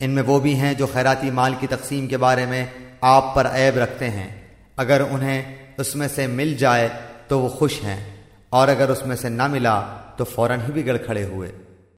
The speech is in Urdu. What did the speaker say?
ان میں وہ بھی ہیں جو خیراتی مال کی تقسیم کے بارے میں آپ پر عیب رکھتے ہیں۔ اگر انہیں اس میں سے مل جائے تو وہ خوش ہیں اور اگر اس میں سے نہ ملا تو فوراً ہی بگڑ کھڑے ہوئے۔